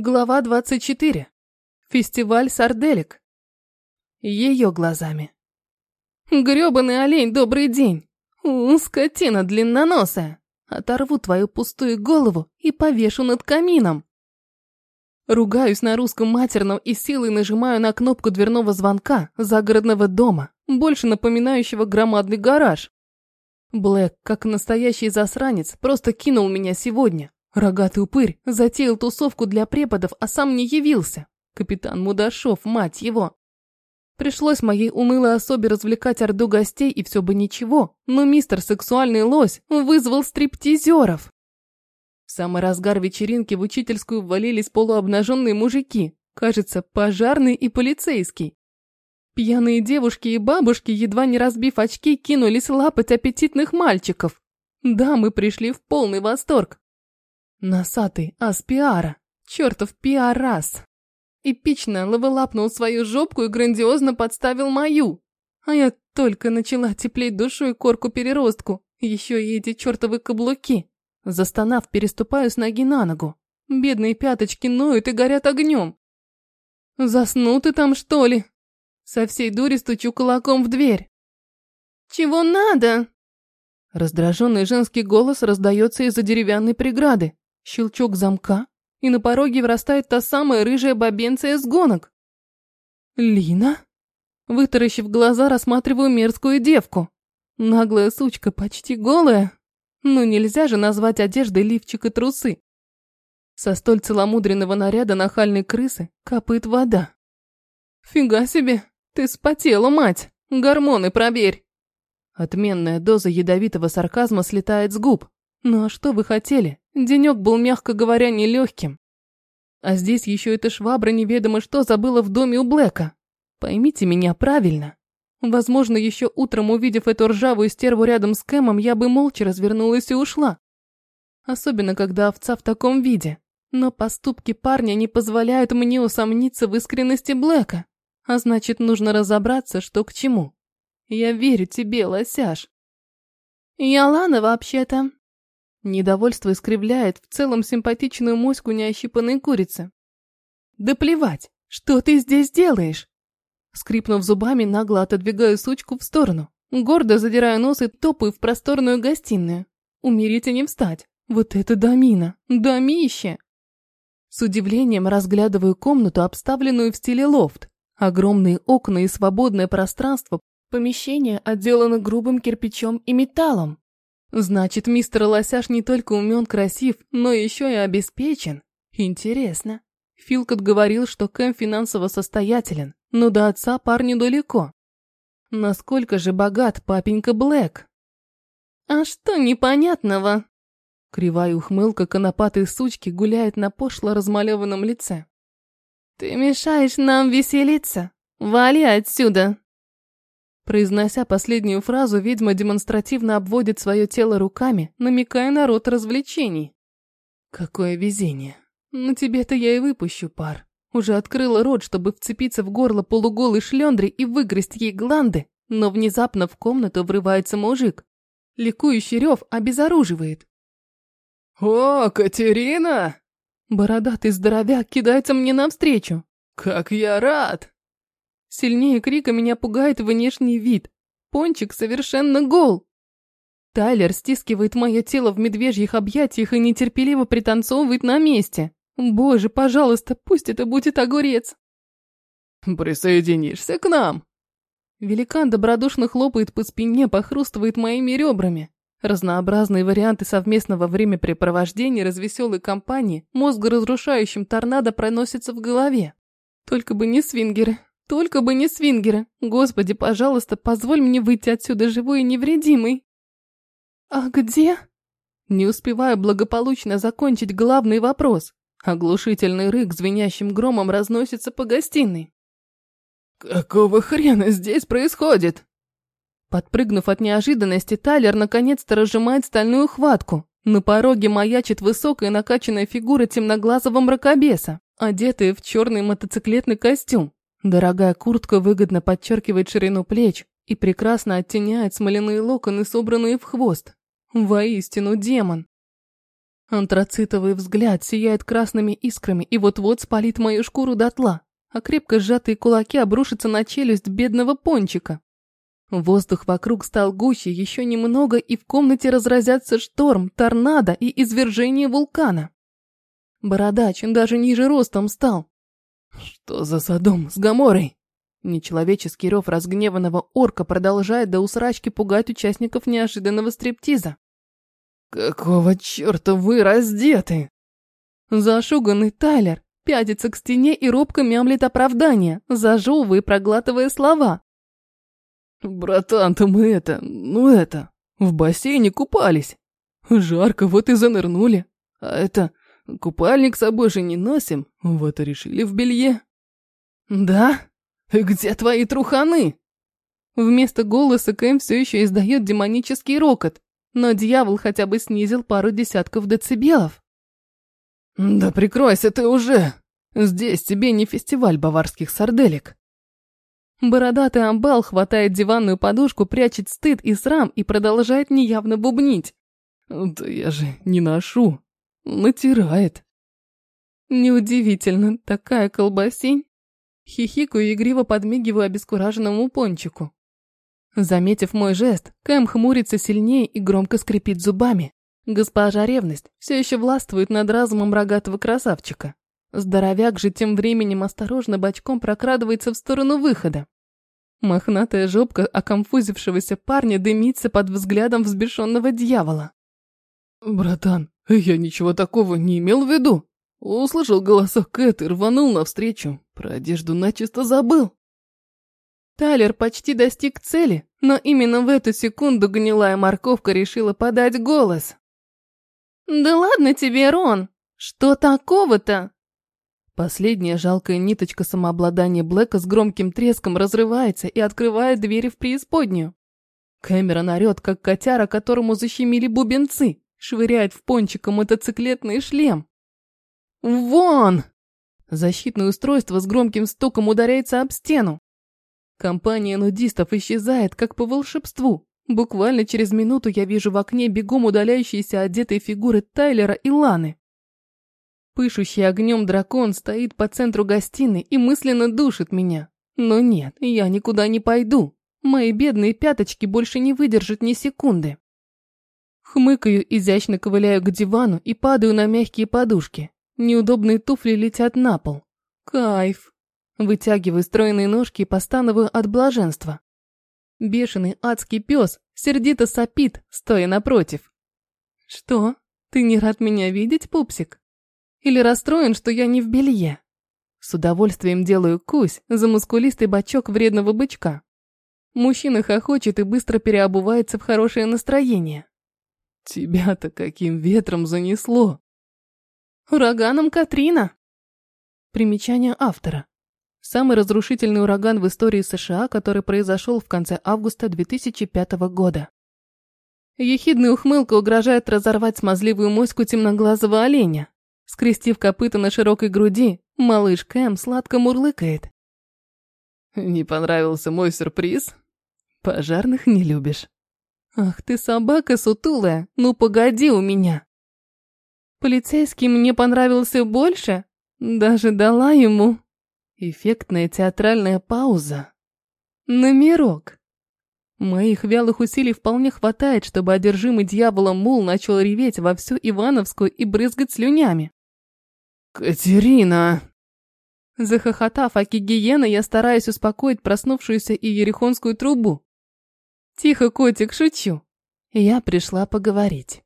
Глава 24. Фестиваль сарделек. Ее глазами. Грёбаный олень, добрый день. У, скотина длинноносая. Оторву твою пустую голову и повешу над камином. Ругаюсь на русском матерном и силой нажимаю на кнопку дверного звонка загородного дома, больше напоминающего громадный гараж. Блэк, как настоящий засранец, просто кинул меня сегодня, Рогатый упырь затеял тусовку для преподов, а сам не явился. Капитан Мудашов, мать его. Пришлось моей унылой особе развлекать орду гостей, и все бы ничего, но мистер сексуальный лось вызвал стриптизеров. В самый разгар вечеринки в учительскую ввалились полуобнаженные мужики, кажется, пожарный и полицейский. Пьяные девушки и бабушки, едва не разбив очки, кинулись лапать аппетитных мальчиков. Да, мы пришли в полный восторг. Носатый аспиара, чертов пиарас. Эпично лавелапнул свою жопку и грандиозно подставил мою. А я только начала теплеть душой корку переростку, еще и эти чертовы каблуки. Застонав, переступаю с ноги на ногу. Бедные пяточки ноют и горят огнем. Заснул ты там, что ли? Со всей дури стучу кулаком в дверь. «Чего надо?» Раздраженный женский голос раздается из-за деревянной преграды. Щелчок замка, и на пороге вырастает та самая рыжая бабенция с гонок. «Лина?» Вытаращив глаза, рассматриваю мерзкую девку. Наглая сучка, почти голая. Но нельзя же назвать одеждой лифчик и трусы. Со столь целомудренного наряда нахальной крысы капает вода. «Фига себе! Ты спотела, мать! Гормоны проверь!» Отменная доза ядовитого сарказма слетает с губ. Ну а что вы хотели? Денек был, мягко говоря, нелегким. А здесь еще эта швабра неведомо что забыла в доме у Блэка. Поймите меня правильно. Возможно, еще утром, увидев эту ржавую стерву рядом с Кэмом, я бы молча развернулась и ушла. Особенно, когда овца в таком виде. Но поступки парня не позволяют мне усомниться в искренности Блэка. А значит, нужно разобраться, что к чему. Я верю тебе, лосяш. Я Лана, вообще-то. Недовольство искривляет в целом симпатичную моську неощипанной курицы. «Да плевать! Что ты здесь делаешь?» Скрипнув зубами, нагло отодвигаю сучку в сторону. Гордо задираю нос и топаю в просторную гостиную. Умереть и не встать. Вот это домина! Домище! С удивлением разглядываю комнату, обставленную в стиле лофт. Огромные окна и свободное пространство. Помещение отделано грубым кирпичом и металлом. Значит, мистер Лосяш не только умен, красив, но еще и обеспечен. Интересно. Филкот говорил, что Кэм финансово состоятелен, но до отца парню далеко. Насколько же богат папенька Блэк? А что непонятного? Кривая ухмылка конопатой сучки гуляет на пошло размалеванном лице. Ты мешаешь нам веселиться. Вали отсюда. Произнося последнюю фразу, ведьма демонстративно обводит свое тело руками, намекая на рот развлечений. Какое везение. На тебе-то я и выпущу пар. Уже открыла рот, чтобы вцепиться в горло полуголой шлендри и выгрызть ей гланды, но внезапно в комнату врывается мужик. Ликующий рев обезоруживает. «О, Катерина!» Бородатый здоровяк кидается мне навстречу. «Как я рад!» Сильнее крика меня пугает внешний вид. Пончик совершенно гол. Тайлер стискивает мое тело в медвежьих объятиях и нетерпеливо пританцовывает на месте. Боже, пожалуйста, пусть это будет огурец. Присоединишься к нам? Великан добродушно хлопает по спине, похрустывает моими ребрами. Разнообразные варианты совместного времяпрепровождения развеселой компании мозгоразрушающим торнадо проносятся в голове. Только бы не свингеры, только бы не свингеры. Господи, пожалуйста, позволь мне выйти отсюда живой и невредимой. А где? Не успеваю благополучно закончить главный вопрос. Оглушительный рык звенящим громом разносится по гостиной. «Какого хрена здесь происходит?» Подпрыгнув от неожиданности, Тайлер наконец-то разжимает стальную хватку. На пороге маячит высокая накачанная фигура темноглазого мракобеса, одетая в черный мотоциклетный костюм. Дорогая куртка выгодно подчеркивает ширину плеч и прекрасно оттеняет смоляные локоны, собранные в хвост. Воистину демон. Антрацитовый взгляд сияет красными искрами и вот-вот спалит мою шкуру дотла, а крепко сжатые кулаки обрушатся на челюсть бедного пончика. Воздух вокруг стал гуще еще немного, и в комнате разразятся шторм, торнадо и извержение вулкана. Бородач даже ниже ростом стал. Что за садом с Гаморой? Нечеловеческий рев разгневанного орка продолжает до усрачки пугать участников неожиданного стриптиза. «Какого черта вы раздеты?» Зашуганный Тайлер пятится к стене и робко мямлит оправдание, зажевывая и проглатывая слова. «Братан-то мы это, ну это, в бассейне купались. Жарко, вот и занырнули. А это, купальник с собой же не носим, вот и решили в белье». «Да? Где твои труханы?» Вместо голоса Кэм все еще издает демонический рокот, но дьявол хотя бы снизил пару десятков децибелов. «Да прикройся ты уже! Здесь тебе не фестиваль баварских сарделек!» Бородатый амбал хватает диванную подушку, прячет стыд и срам и продолжает неявно бубнить. «Да я же не ношу. Натирает». Неудивительно, такая колбасень. Хихикаю и игриво подмигиваю обескураженному пончику. Заметив мой жест, Кэм хмурится сильнее и громко скрипит зубами. Госпожа ревность все еще властвует над разумом рогатого красавчика. Здоровяк же тем временем осторожно бочком прокрадывается в сторону выхода. Мохнатая жопка окомфузившегося парня дымится под взглядом взбешенного дьявола. «Братан, я ничего такого не имел в виду. Услышал голосок Кэт и рванул навстречу. Про одежду начисто забыл». Тайлер почти достиг цели, но именно в эту секунду гнилая морковка решила подать голос. «Да ладно тебе, Рон! Что такого-то?» Последняя жалкая ниточка самообладания Блэка с громким треском разрывается и открывает двери в преисподнюю. Кэмерон орёт, как котяра, которому защемили бубенцы, швыряет в пончика мотоциклетный шлем. «Вон!» Защитное устройство с громким стуком ударяется об стену. Компания нудистов исчезает, как по волшебству. Буквально через минуту я вижу в окне бегом удаляющиеся одетые фигуры Тайлера и Ланы. Пышущий огнем дракон стоит по центру гостиной и мысленно душит меня. Но нет, я никуда не пойду. Мои бедные пяточки больше не выдержат ни секунды. Хмыкаю, изящно ковыляю к дивану и падаю на мягкие подушки. Неудобные туфли летят на пол. Кайф. Вытягиваю стройные ножки и постановую от блаженства. Бешеный адский пес сердито сопит, стоя напротив. Что? Ты не рад меня видеть, пупсик? Или расстроен, что я не в белье? С удовольствием делаю кусь за мускулистый бочок вредного бычка. Мужчина хохочет и быстро переобувается в хорошее настроение. Тебя-то каким ветром занесло? Ураганом Катрина. Примечание автора. Самый разрушительный ураган в истории США, который произошел в конце августа 2005 года. Ехидная ухмылка угрожает разорвать смазливую моську темноглазого оленя. Скрестив копыта на широкой груди, малыш Кэм сладко мурлыкает. «Не понравился мой сюрприз? Пожарных не любишь. Ах ты собака сутулая, ну погоди у меня. Полицейский мне понравился больше, даже дала ему. Эффектная театральная пауза. Номерок. Моих вялых усилий вполне хватает, чтобы одержимый дьяволом мул начал реветь во всю Ивановскую и брызгать слюнями. «Катерина!» Захохотав аки гиена, я стараюсь успокоить проснувшуюся иерихонскую трубу. «Тихо, котик, шучу. Я пришла поговорить».